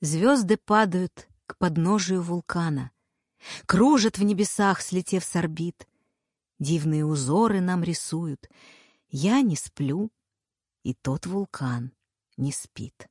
Звезды падают к подножию вулкана, Кружат в небесах, слетев с орбит. Дивные узоры нам рисуют. Я не сплю, и тот вулкан не спит.